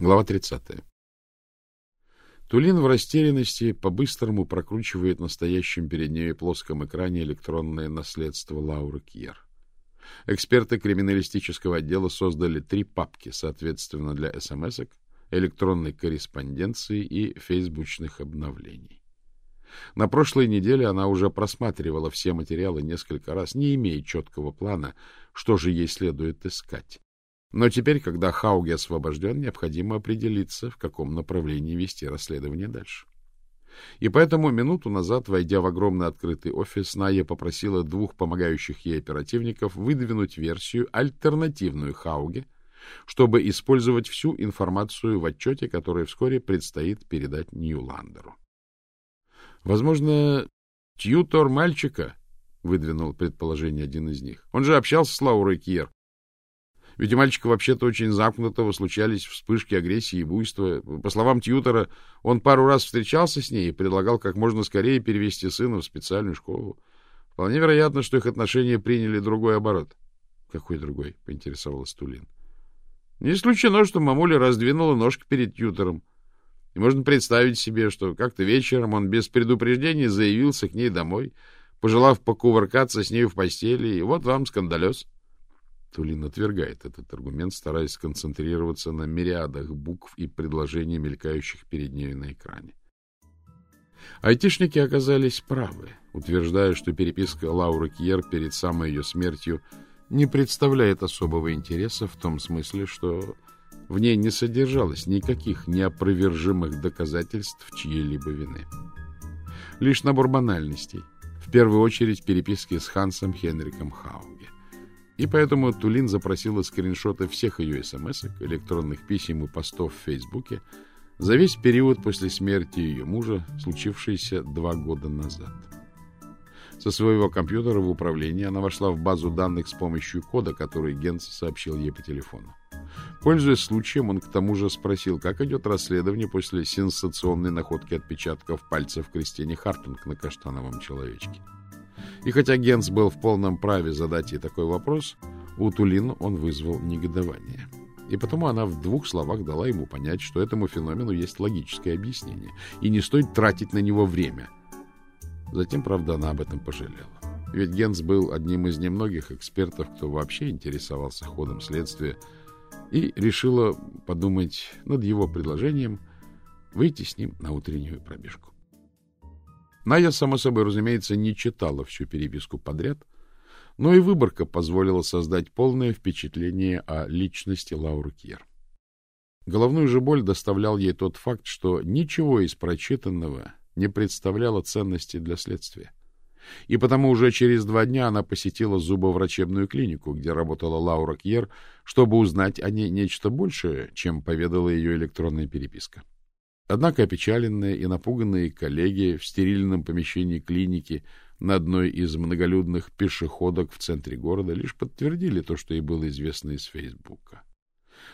Глава 30. Тулин в растерянности по-быстрому прокручивает настоящем перед ней плоском экране электронное наследство Лауры Кьер. Эксперты криминалистического отдела создали три папки, соответственно, для смс электронной корреспонденции и фейсбучных обновлений. На прошлой неделе она уже просматривала все материалы несколько раз, не имея четкого плана, что же ей следует искать. Но теперь, когда Хауги освобожден, необходимо определиться, в каком направлении вести расследование дальше. И поэтому минуту назад, войдя в огромный открытый офис, Ная попросила двух помогающих ей оперативников выдвинуть версию, альтернативную Хауге, чтобы использовать всю информацию в отчете, который вскоре предстоит передать Ньюландеру. Возможно, тьютор мальчика, — выдвинул предположение один из них. Он же общался с Лаурой Кьер. Ведь у мальчика вообще-то очень замкнутого случались вспышки агрессии и буйства. По словам тьютера, он пару раз встречался с ней и предлагал как можно скорее перевести сына в специальную школу. Вполне вероятно, что их отношения приняли другой оборот. — Какой другой? — поинтересовалась Тулин. — Не исключено, что мамуля раздвинула ножки перед тьютером. И можно представить себе, что как-то вечером он без предупреждения заявился к ней домой, пожелав покувыркаться с ней в постели, и вот вам скандалез. — Тулин отвергает этот аргумент, стараясь сконцентрироваться на мириадах букв и предложений, мелькающих перед ней на экране. Айтишники оказались правы, утверждая, что переписка Лауры Кьер перед самой ее смертью не представляет особого интереса в том смысле, что в ней не содержалось никаких неопровержимых доказательств чьей-либо вины. Лишь набор банальностей, в первую очередь переписки с Хансом Хенриком Хауге. И поэтому Тулин запросила скриншоты всех ее смс электронных писем и постов в Фейсбуке за весь период после смерти ее мужа, случившийся два года назад. Со своего компьютера в управлении она вошла в базу данных с помощью кода, который Генц сообщил ей по телефону. Пользуясь случаем, он к тому же спросил, как идет расследование после сенсационной находки отпечатков пальцев Кристине Хартунг на каштановом человечке. И хотя Генс был в полном праве задать ей такой вопрос, у Тулин он вызвал негодование. И потому она в двух словах дала ему понять, что этому феномену есть логическое объяснение, и не стоит тратить на него время. Затем, правда, она об этом пожалела. Ведь Генс был одним из немногих экспертов, кто вообще интересовался ходом следствия, и решила подумать над его предложением выйти с ним на утреннюю пробежку. Ная, само собой, разумеется, не читала всю переписку подряд, но и выборка позволила создать полное впечатление о личности Лауры Кьер. Головную же боль доставлял ей тот факт, что ничего из прочитанного не представляло ценности для следствия. И потому уже через два дня она посетила зубоврачебную клинику, где работала Лаура Кьер, чтобы узнать о ней нечто большее, чем поведала ее электронная переписка. Однако опечаленные и напуганные коллеги в стерильном помещении клиники на одной из многолюдных пешеходок в центре города лишь подтвердили то, что ей было известно из Фейсбука.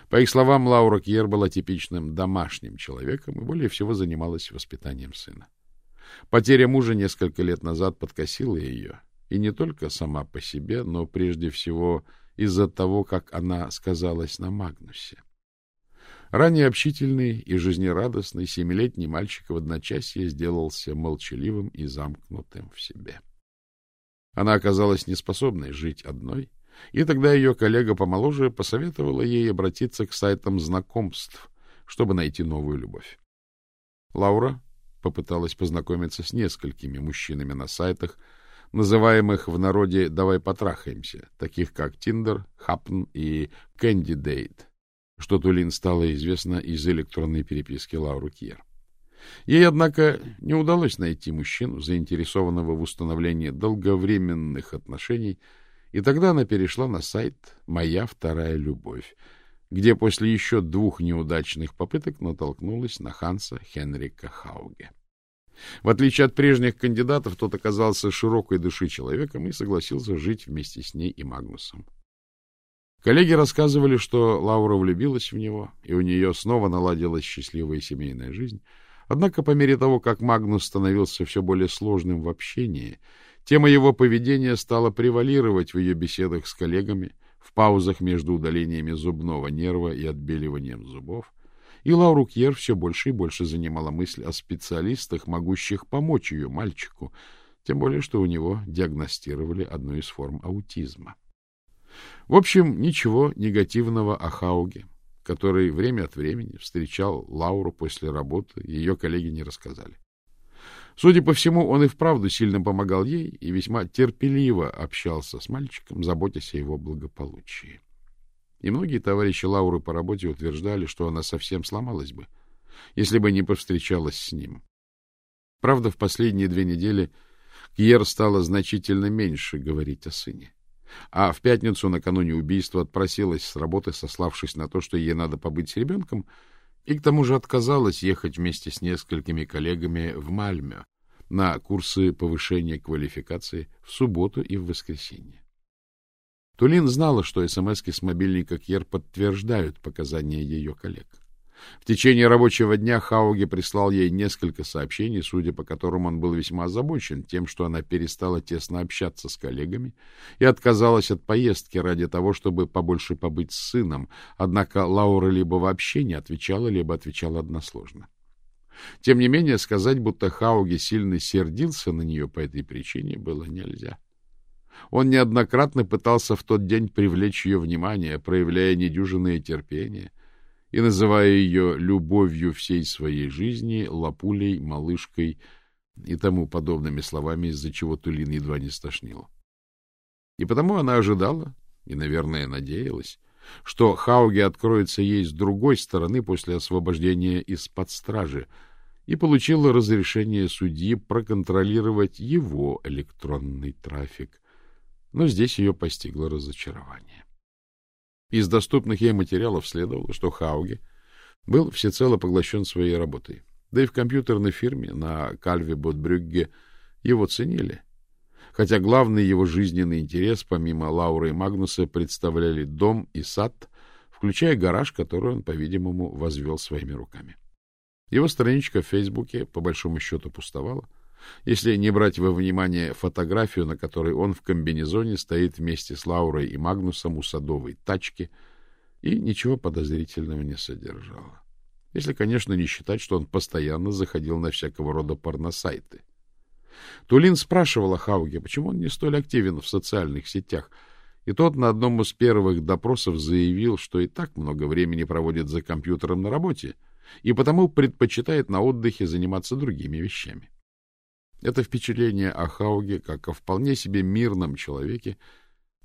По их словам, Лаура Кьер была типичным домашним человеком и более всего занималась воспитанием сына. Потеря мужа несколько лет назад подкосила ее, и не только сама по себе, но прежде всего из-за того, как она сказалась на Магнусе. Ранее общительный и жизнерадостный семилетний мальчик в одночасье сделался молчаливым и замкнутым в себе. Она оказалась неспособной жить одной, и тогда ее коллега помоложе посоветовала ей обратиться к сайтам знакомств, чтобы найти новую любовь. Лаура попыталась познакомиться с несколькими мужчинами на сайтах, называемых в народе «давай потрахаемся», таких как Tinder, Happen и Candidate что Тулин стало известно из электронной переписки Лауру Кьер. Ей, однако, не удалось найти мужчину, заинтересованного в установлении долговременных отношений, и тогда она перешла на сайт «Моя вторая любовь», где после еще двух неудачных попыток натолкнулась на Ханса Хенрика Хауге. В отличие от прежних кандидатов, тот оказался широкой души человеком и согласился жить вместе с ней и Магнусом. Коллеги рассказывали, что Лаура влюбилась в него, и у нее снова наладилась счастливая семейная жизнь. Однако по мере того, как Магнус становился все более сложным в общении, тема его поведения стала превалировать в ее беседах с коллегами, в паузах между удалениями зубного нерва и отбеливанием зубов, И Лауру Кьер все больше и больше занимала мысль о специалистах, могущих помочь ее мальчику, тем более, что у него диагностировали одну из форм аутизма. В общем, ничего негативного о Хауге, который время от времени встречал Лауру после работы, ее коллеги не рассказали. Судя по всему, он и вправду сильно помогал ей и весьма терпеливо общался с мальчиком, заботясь о его благополучии. И многие товарищи Лауры по работе утверждали, что она совсем сломалась бы, если бы не повстречалась с ним. Правда, в последние две недели Кьер стала значительно меньше говорить о сыне. А в пятницу, накануне убийства, отпросилась с работы, сославшись на то, что ей надо побыть с ребенком, и к тому же отказалась ехать вместе с несколькими коллегами в Мальмё на курсы повышения квалификации в субботу и в воскресенье. Тулин знала, что СМС с мобильника Кьер подтверждают показания ее коллег. В течение рабочего дня Хауги прислал ей несколько сообщений, судя по которым он был весьма озабочен тем, что она перестала тесно общаться с коллегами и отказалась от поездки ради того, чтобы побольше побыть с сыном, однако Лаура либо вообще не отвечала, либо отвечала односложно. Тем не менее, сказать, будто Хауги сильно сердился на нее по этой причине, было нельзя. Он неоднократно пытался в тот день привлечь ее внимание, проявляя недюжинное терпение, и называя ее любовью всей своей жизни, лапулей, малышкой и тому подобными словами, из-за чего Тулин едва не стошнила. И потому она ожидала, и, наверное, надеялась, что Хауги откроется ей с другой стороны после освобождения из-под стражи, и получила разрешение судьи проконтролировать его электронный трафик. Но здесь ее постигло разочарование. Из доступных ей материалов следовало, что Хауге был всецело поглощен своей работой. Да и в компьютерной фирме на Кальве Ботбрюгге его ценили. Хотя главный его жизненный интерес, помимо Лауры и Магнуса, представляли дом и сад, включая гараж, который он, по-видимому, возвел своими руками. Его страничка в Фейсбуке, по большому счету, пустовала если не брать во внимание фотографию, на которой он в комбинезоне стоит вместе с Лаурой и Магнусом у садовой тачки, и ничего подозрительного не содержало. Если, конечно, не считать, что он постоянно заходил на всякого рода порносайты. Тулин спрашивал о Хауге, почему он не столь активен в социальных сетях, и тот на одном из первых допросов заявил, что и так много времени проводит за компьютером на работе, и потому предпочитает на отдыхе заниматься другими вещами. Это впечатление о Хауге, как о вполне себе мирном человеке,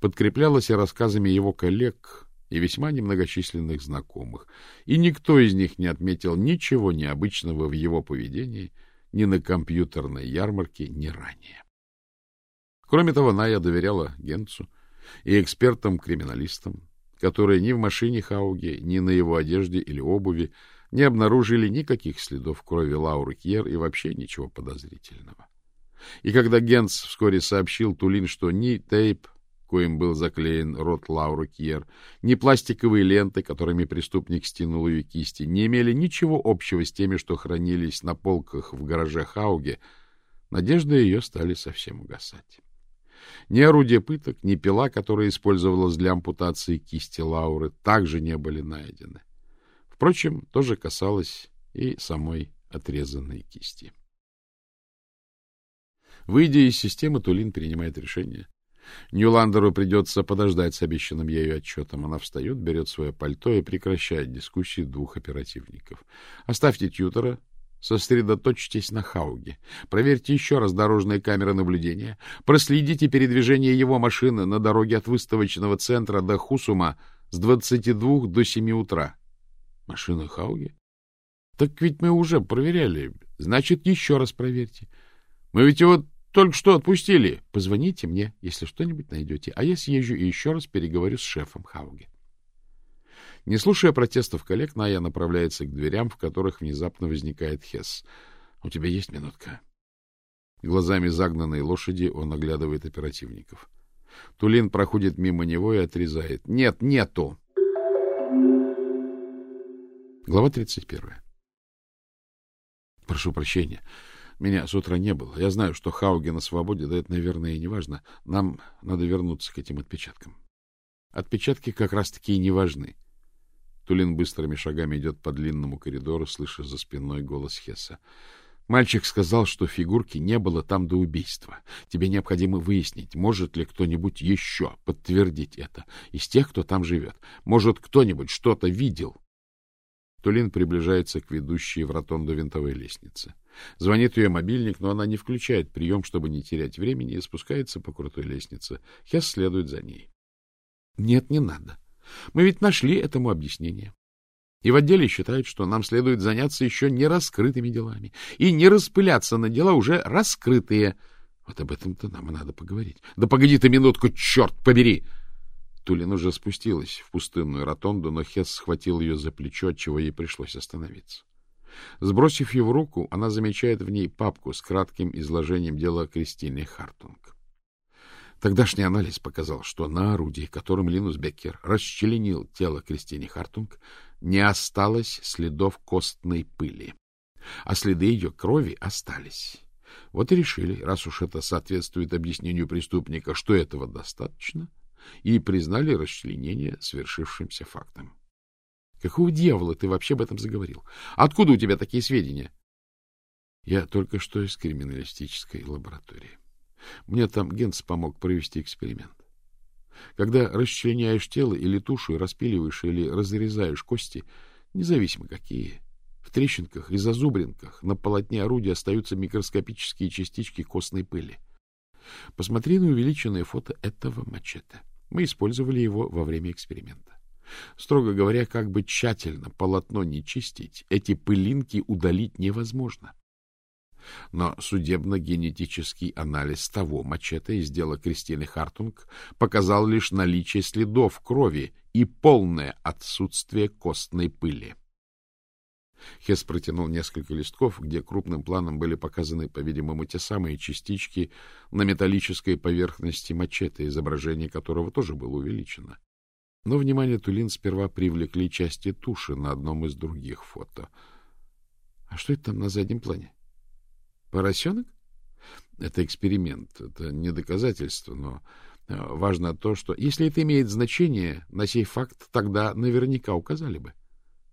подкреплялось и рассказами его коллег и весьма немногочисленных знакомых, и никто из них не отметил ничего необычного в его поведении ни на компьютерной ярмарке, ни ранее. Кроме того, Ная доверяла Генцу и экспертам-криминалистам, которые ни в машине Хауге, ни на его одежде или обуви не обнаружили никаких следов крови Лауры Кьер и вообще ничего подозрительного. И когда Генц вскоре сообщил Тулин, что ни тейп, коим был заклеен рот Лауры Кьер, ни пластиковые ленты, которыми преступник стянул ее кисти, не имели ничего общего с теми, что хранились на полках в гараже Хауге, надежды ее стали совсем угасать. Ни орудие пыток, ни пила, которая использовалась для ампутации кисти Лауры, также не были найдены. Впрочем, то же касалось и самой отрезанной кисти. Выйдя из системы, Тулин принимает решение. Ньюландеру придется подождать с обещанным ею отчетом. Она встает, берет свое пальто и прекращает дискуссии двух оперативников. Оставьте тьютера, сосредоточьтесь на Хауге. Проверьте еще раз дорожные камеры наблюдения. Проследите передвижение его машины на дороге от выставочного центра до Хусума с 22 до 7 утра. Машина Хауги? Так ведь мы уже проверяли. Значит, еще раз проверьте. Мы ведь его только что отпустили. Позвоните мне, если что-нибудь найдете, а я съезжу и еще раз переговорю с шефом Хауги. Не слушая протестов коллег, Ная направляется к дверям, в которых внезапно возникает Хесс. — У тебя есть минутка? Глазами загнанной лошади он оглядывает оперативников. Тулин проходит мимо него и отрезает. — Нет, нету! Глава 31. Прошу прощения. Меня с утра не было. Я знаю, что Хауги на свободе, да это, наверное, и не важно. Нам надо вернуться к этим отпечаткам. Отпечатки как раз-таки и не важны. Тулин быстрыми шагами идет по длинному коридору, слыша за спиной голос Хесса. Мальчик сказал, что фигурки не было там до убийства. Тебе необходимо выяснить, может ли кто-нибудь еще подтвердить это из тех, кто там живет. Может, кто-нибудь что-то видел. Тулин приближается к ведущей в ротонду винтовой лестнице. Звонит ее мобильник, но она не включает прием, чтобы не терять времени, и спускается по крутой лестнице. Хесс следует за ней. — Нет, не надо. Мы ведь нашли этому объяснение. И в отделе считают, что нам следует заняться еще не раскрытыми делами и не распыляться на дела уже раскрытые. Вот об этом-то нам и надо поговорить. Да погоди ты минутку, черт побери! Тулин уже спустилась в пустынную ротонду, но Хесс схватил ее за плечо, отчего ей пришлось остановиться. Сбросив его руку, она замечает в ней папку с кратким изложением дела Кристины Хартунг. Тогдашний анализ показал, что на орудии, которым Линус Беккер расчленил тело Кристине Хартунг, не осталось следов костной пыли, а следы ее крови остались. Вот и решили, раз уж это соответствует объяснению преступника, что этого достаточно, и признали расчленение свершившимся фактом. Какого дьявола ты вообще об этом заговорил? Откуда у тебя такие сведения? Я только что из криминалистической лаборатории. Мне там Генц помог провести эксперимент. Когда расчленяешь тело или тушу, распиливаешь или разрезаешь кости, независимо какие, в трещинках и зазубринках на полотне орудия остаются микроскопические частички костной пыли. Посмотри на увеличенное фото этого мачете. Мы использовали его во время эксперимента. Строго говоря, как бы тщательно полотно не чистить, эти пылинки удалить невозможно. Но судебно-генетический анализ того мачете из дела Кристины Хартунг показал лишь наличие следов крови и полное отсутствие костной пыли. Хес протянул несколько листков, где крупным планом были показаны, по-видимому, те самые частички на металлической поверхности мачете, изображение которого тоже было увеличено. Но внимание Тулин сперва привлекли части туши на одном из других фото. — А что это там на заднем плане? Поросенок? Это эксперимент, это не доказательство, но э, важно то, что если это имеет значение, на сей факт тогда наверняка указали бы.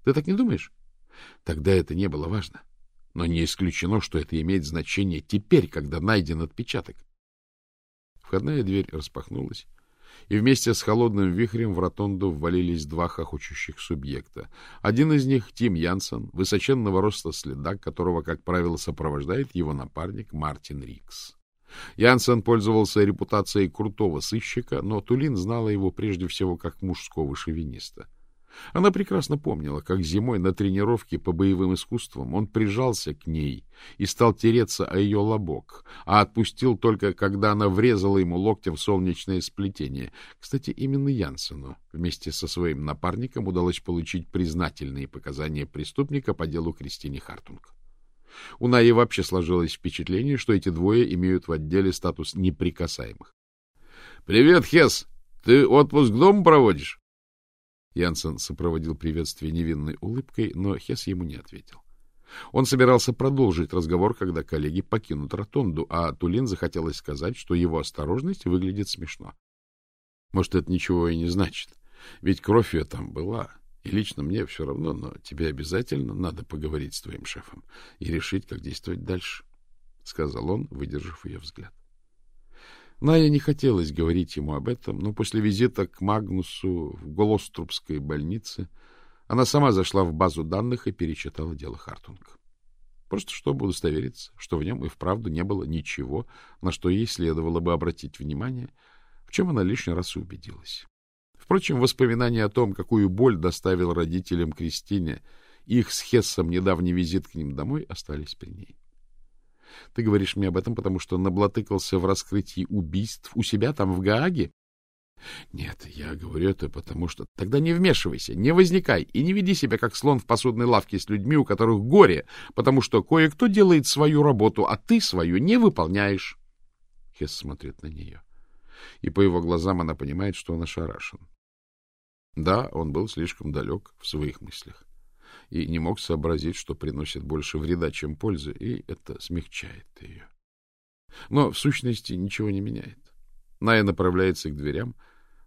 Ты так не думаешь? Тогда это не было важно. Но не исключено, что это имеет значение теперь, когда найден отпечаток. Входная дверь распахнулась, и вместе с холодным вихрем в ротонду ввалились два хохочущих субъекта. Один из них — Тим Янсен, высоченного роста следак, которого, как правило, сопровождает его напарник Мартин Рикс. Янсен пользовался репутацией крутого сыщика, но Тулин знала его прежде всего как мужского шовиниста — она прекрасно помнила, как зимой на тренировке по боевым искусствам он прижался к ней и стал тереться о ее лобок, а отпустил только, когда она врезала ему локтем в солнечное сплетение. Кстати, именно Янсену вместе со своим напарником удалось получить признательные показания преступника по делу Кристине Хартунг. У Наи вообще сложилось впечатление, что эти двое имеют в отделе статус неприкасаемых. — Привет, Хес! Ты отпуск дома проводишь? Янсен сопроводил приветствие невинной улыбкой, но Хес ему не ответил. Он собирался продолжить разговор, когда коллеги покинут ротонду, а Тулин захотелось сказать, что его осторожность выглядит смешно. Может, это ничего и не значит, ведь кровь ее там была, и лично мне все равно, но тебе обязательно надо поговорить с твоим шефом и решить, как действовать дальше, — сказал он, выдержав ее взгляд. Ная не хотелось говорить ему об этом, но после визита к Магнусу в Голострубской больнице она сама зашла в базу данных и перечитала дело Хартунг. Просто чтобы удостовериться, что в нем и вправду не было ничего, на что ей следовало бы обратить внимание, в чем она лишний раз убедилась. Впрочем, воспоминания о том, какую боль доставил родителям Кристине их с Хессом недавний визит к ним домой, остались при ней. Ты говоришь мне об этом, потому что наблатыкался в раскрытии убийств у себя там, в Гааге? Нет, я говорю это потому что... Тогда не вмешивайся, не возникай и не веди себя как слон в посудной лавке с людьми, у которых горе, потому что кое-кто делает свою работу, а ты свою не выполняешь. Хесс смотрит на нее, и по его глазам она понимает, что он ошарашен. Да, он был слишком далек в своих мыслях и не мог сообразить, что приносит больше вреда, чем пользы, и это смягчает ее. Но в сущности ничего не меняет. Ная направляется к дверям,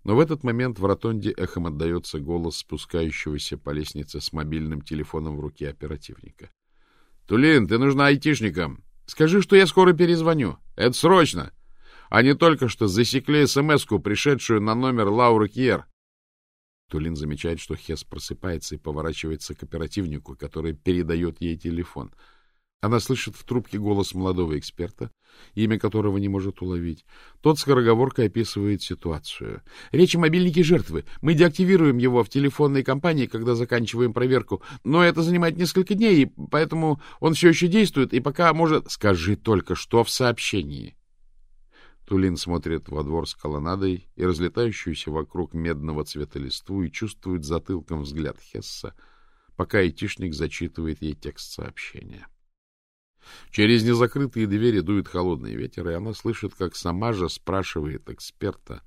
Но в этот момент в ротонде эхом отдается голос спускающегося по лестнице с мобильным телефоном в руке оперативника. — Тулин, ты нужна айтишникам. Скажи, что я скоро перезвоню. Это срочно. Они только что засекли смс-ку, пришедшую на номер Лауры Кьер. Тулин замечает, что Хес просыпается и поворачивается к оперативнику, который передает ей телефон — она слышит в трубке голос молодого эксперта, имя которого не может уловить. Тот скороговоркой описывает ситуацию. Речь о мобильнике жертвы. Мы деактивируем его в телефонной компании, когда заканчиваем проверку. Но это занимает несколько дней, и поэтому он все еще действует, и пока может... Скажи только, что в сообщении. Тулин смотрит во двор с колоннадой и разлетающуюся вокруг медного цвета листву и чувствует затылком взгляд Хесса, пока айтишник зачитывает ей текст сообщения. Через незакрытые двери дует холодный ветер, и она слышит, как сама же спрашивает эксперта,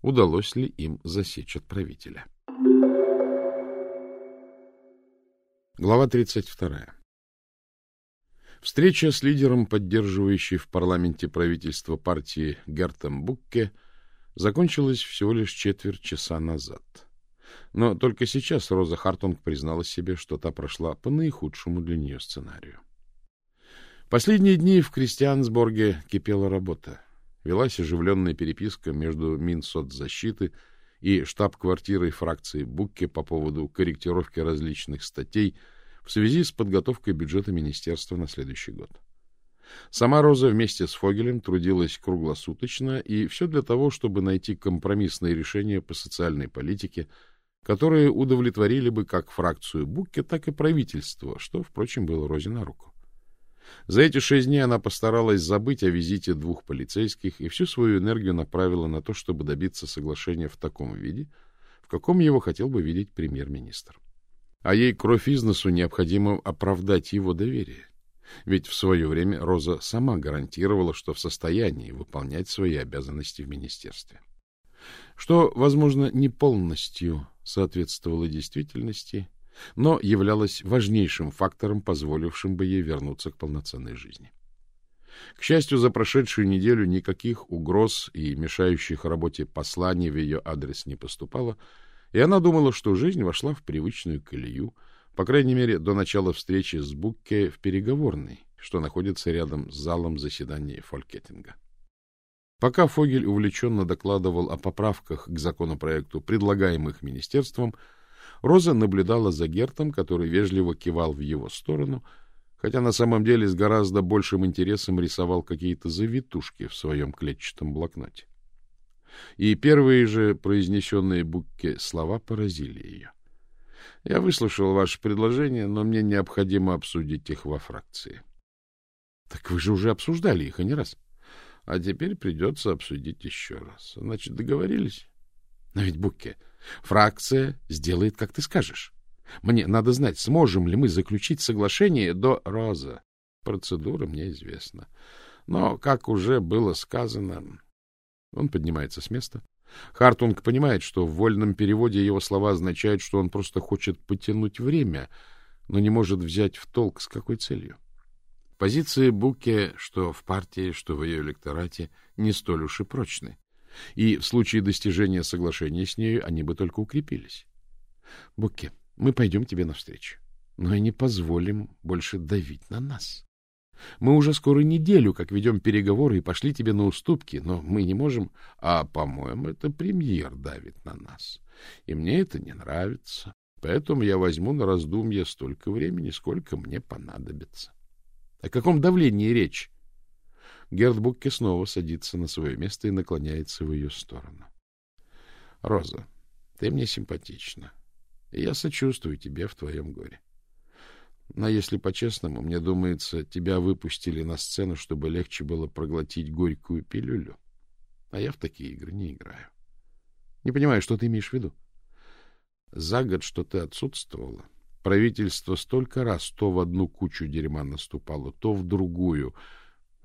удалось ли им засечь отправителя. Глава 32. Встреча с лидером, поддерживающей в парламенте правительство партии Гертом Букке, закончилась всего лишь четверть часа назад. Но только сейчас Роза Хартунг признала себе, что та прошла по наихудшему для нее сценарию. Последние дни в Кристиансборге кипела работа. Велась оживленная переписка между Минсоцзащиты и штаб-квартирой фракции Букке по поводу корректировки различных статей в связи с подготовкой бюджета министерства на следующий год. Сама Роза вместе с Фогелем трудилась круглосуточно, и все для того, чтобы найти компромиссные решения по социальной политике, которые удовлетворили бы как фракцию Букке, так и правительство, что, впрочем, было Розе на руку. За эти шесть дней она постаралась забыть о визите двух полицейских и всю свою энергию направила на то, чтобы добиться соглашения в таком виде, в каком его хотел бы видеть премьер-министр. А ей кровь из носу необходимо оправдать его доверие. Ведь в свое время Роза сама гарантировала, что в состоянии выполнять свои обязанности в министерстве. Что, возможно, не полностью соответствовало действительности, но являлась важнейшим фактором, позволившим бы ей вернуться к полноценной жизни. К счастью, за прошедшую неделю никаких угроз и мешающих работе посланий в ее адрес не поступало, и она думала, что жизнь вошла в привычную колею, по крайней мере, до начала встречи с Букке в переговорной, что находится рядом с залом заседания Фолькеттинга. Пока Фогель увлеченно докладывал о поправках к законопроекту, предлагаемых министерством, Роза наблюдала за Гертом, который вежливо кивал в его сторону, хотя на самом деле с гораздо большим интересом рисовал какие-то завитушки в своем клетчатом блокноте. И первые же произнесенные Букке слова поразили ее. — Я выслушал ваше предложение, но мне необходимо обсудить их во фракции. — Так вы же уже обсуждали их, а не раз. А теперь придется обсудить еще раз. Значит, договорились? Но ведь, Букке, Фракция сделает, как ты скажешь. Мне надо знать, сможем ли мы заключить соглашение до Роза. Процедура мне известна. Но, как уже было сказано... Он поднимается с места. Хартунг понимает, что в вольном переводе его слова означают, что он просто хочет потянуть время, но не может взять в толк, с какой целью. Позиции Буке, что в партии, что в ее электорате, не столь уж и прочны и в случае достижения соглашения с нею они бы только укрепились. Буке, мы пойдем тебе навстречу, но и не позволим больше давить на нас. Мы уже скоро неделю, как ведем переговоры, и пошли тебе на уступки, но мы не можем... А, по-моему, это премьер давит на нас. И мне это не нравится. Поэтому я возьму на раздумье столько времени, сколько мне понадобится. О каком давлении речь? Герд Букке снова садится на свое место и наклоняется в ее сторону. — Роза, ты мне симпатична, и я сочувствую тебе в твоем горе. Но если по-честному, мне думается, тебя выпустили на сцену, чтобы легче было проглотить горькую пилюлю. А я в такие игры не играю. Не понимаю, что ты имеешь в виду. За год, что ты отсутствовала, правительство столько раз то в одну кучу дерьма наступало, то в другую —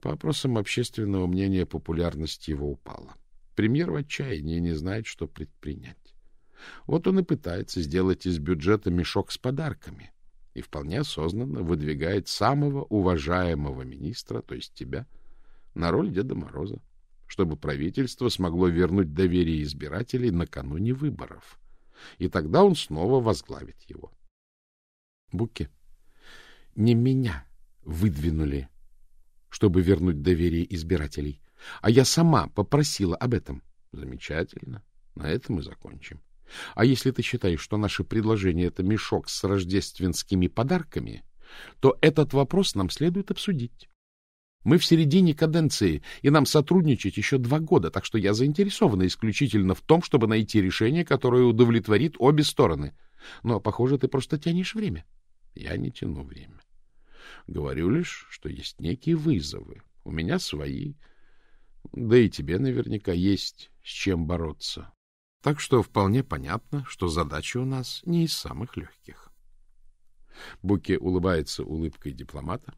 по опросам общественного мнения популярность его упала. Премьер в отчаянии не знает, что предпринять. Вот он и пытается сделать из бюджета мешок с подарками и вполне осознанно выдвигает самого уважаемого министра, то есть тебя, на роль Деда Мороза. чтобы правительство смогло вернуть доверие избирателей накануне выборов. И тогда он снова возглавит его. Буки, не меня выдвинули, чтобы вернуть доверие избирателей, а я сама попросила об этом. Замечательно. На этом мы закончим. А если ты считаешь, что наше предложение — это мешок с рождественскими подарками, то этот вопрос нам следует обсудить. Мы в середине каденции, и нам сотрудничать еще два года, так что я заинтересована исключительно в том, чтобы найти решение, которое удовлетворит обе стороны. Но, похоже, ты просто тянешь время. Я не тяну время. Говорю лишь, что есть некие вызовы. У меня свои. Да и тебе наверняка есть с чем бороться. Так что вполне понятно, что задача у нас не из самых легких. Буки улыбается улыбкой дипломата.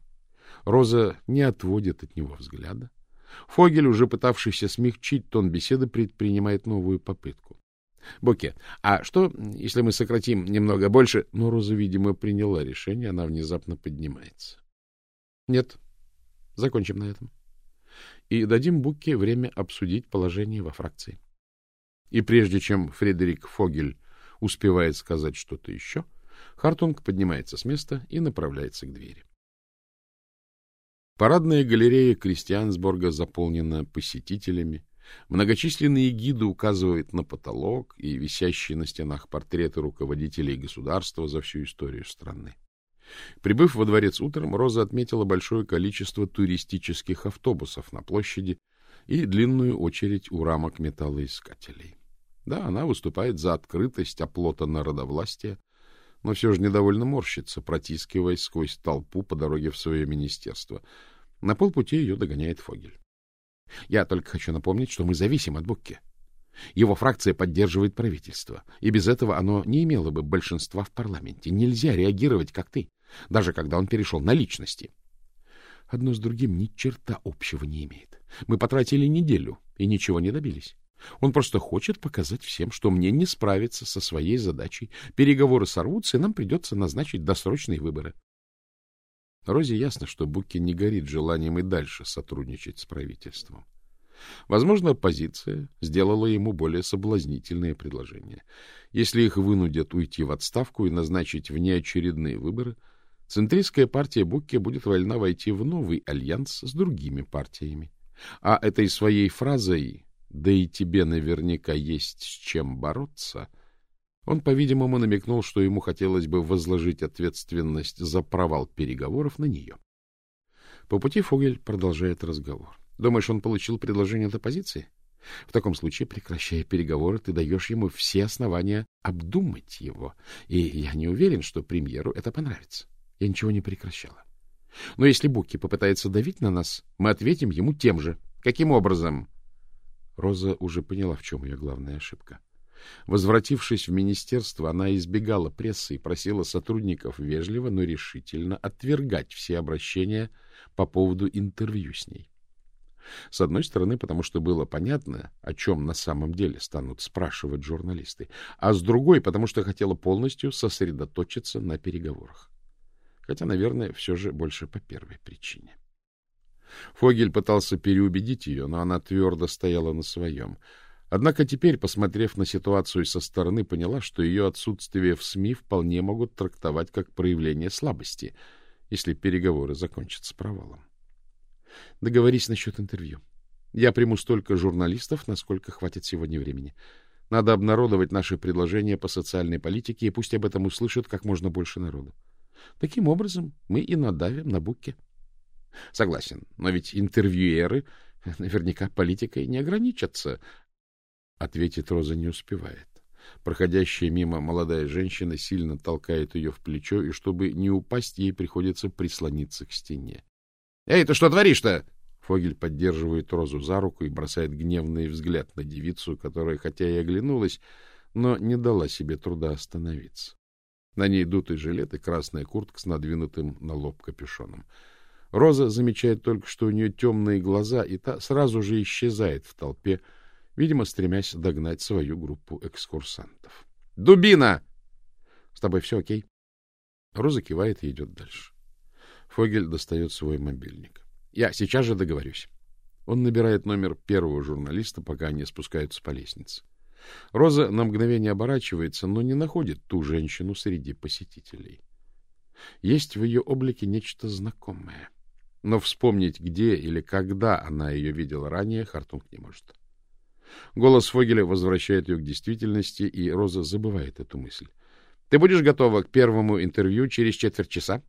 Роза не отводит от него взгляда. Фогель, уже пытавшийся смягчить тон беседы, предпринимает новую попытку. — Буки, а что, если мы сократим немного больше? Но Роза, видимо, приняла решение, она внезапно поднимается. — Нет, закончим на этом. И дадим Буке время обсудить положение во фракции. И прежде чем Фредерик Фогель успевает сказать что-то еще, Хартунг поднимается с места и направляется к двери. Парадная галерея Кристиансборга заполнена посетителями. Многочисленные гиды указывают на потолок и висящие на стенах портреты руководителей государства за всю историю страны. Прибыв во дворец утром, Роза отметила большое количество туристических автобусов на площади и длинную очередь у рамок металлоискателей. Да, она выступает за открытость оплота народовластия, но все же недовольно морщится, протискиваясь сквозь толпу по дороге в свое министерство. На полпути ее догоняет Фогель. Я только хочу напомнить, что мы зависим от Букке. Его фракция поддерживает правительство, и без этого оно не имело бы большинства в парламенте. Нельзя реагировать, как ты, даже когда он перешел на личности. Одно с другим ни черта общего не имеет. Мы потратили неделю и ничего не добились. Он просто хочет показать всем, что мне не справиться со своей задачей. Переговоры сорвутся, и нам придется назначить досрочные выборы. Розе ясно, что Букки не горит желанием и дальше сотрудничать с правительством. Возможно, оппозиция сделала ему более соблазнительные предложения. Если их вынудят уйти в отставку и назначить внеочередные выборы, центристская партия Букки будет вольна войти в новый альянс с другими партиями. А этой своей фразой да и тебе наверняка есть с чем бороться, он, по-видимому, намекнул, что ему хотелось бы возложить ответственность за провал переговоров на нее. По пути Фогель продолжает разговор. Думаешь, он получил предложение от оппозиции? В таком случае, прекращая переговоры, ты даешь ему все основания обдумать его. И я не уверен, что премьеру это понравится. Я ничего не прекращала. Но если Букки попытается давить на нас, мы ответим ему тем же. Каким образом? Роза уже поняла, в чем ее главная ошибка. Возвратившись в министерство, она избегала прессы и просила сотрудников вежливо, но решительно отвергать все обращения по поводу интервью с ней. С одной стороны, потому что было понятно, о чем на самом деле станут спрашивать журналисты, а с другой, потому что хотела полностью сосредоточиться на переговорах. Хотя, наверное, все же больше по первой причине. Фогель пытался переубедить ее, но она твердо стояла на своем. Однако теперь, посмотрев на ситуацию со стороны, поняла, что ее отсутствие в СМИ вполне могут трактовать как проявление слабости, если переговоры закончатся провалом. Договорись насчет интервью. Я приму столько журналистов, насколько хватит сегодня времени. Надо обнародовать наши предложения по социальной политике, и пусть об этом услышат как можно больше народу. Таким образом, мы и надавим на Букке. Согласен, но ведь интервьюеры наверняка политикой не ограничатся. Ответить Роза не успевает. Проходящая мимо молодая женщина сильно толкает ее в плечо, и чтобы не упасть, ей приходится прислониться к стене. — Эй, ты что творишь-то? Фогель поддерживает Розу за руку и бросает гневный взгляд на девицу, которая, хотя и оглянулась, но не дала себе труда остановиться. На ней дутый жилет и красная куртка с надвинутым на лоб капюшоном. Роза замечает только, что у нее темные глаза, и та сразу же исчезает в толпе, видимо, стремясь догнать свою группу экскурсантов. «Дубина!» «С тобой все окей?» Роза кивает и идет дальше. Фогель достает свой мобильник. «Я сейчас же договорюсь». Он набирает номер первого журналиста, пока они спускаются по лестнице. Роза на мгновение оборачивается, но не находит ту женщину среди посетителей. Есть в ее облике нечто знакомое. Но вспомнить, где или когда она ее видела ранее, Хартунг не может. Голос Фогеля возвращает ее к действительности, и Роза забывает эту мысль. — Ты будешь готова к первому интервью через четверть часа?